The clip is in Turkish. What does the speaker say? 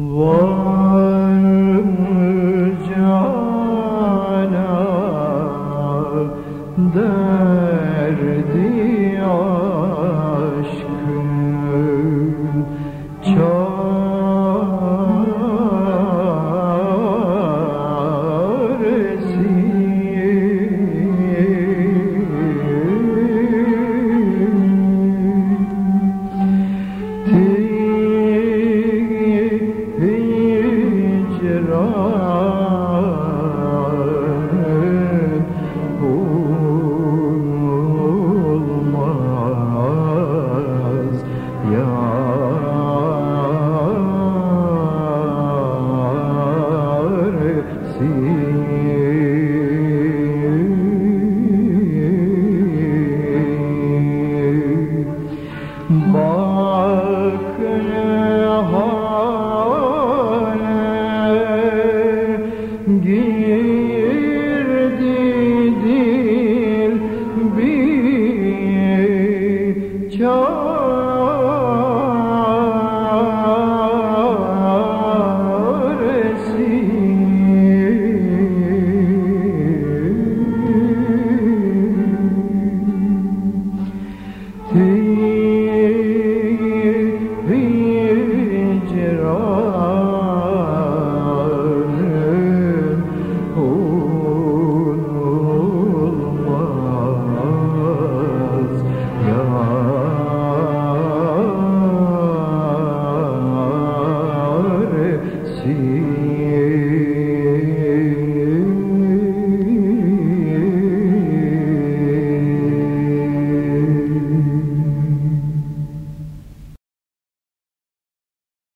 Var cana çaresi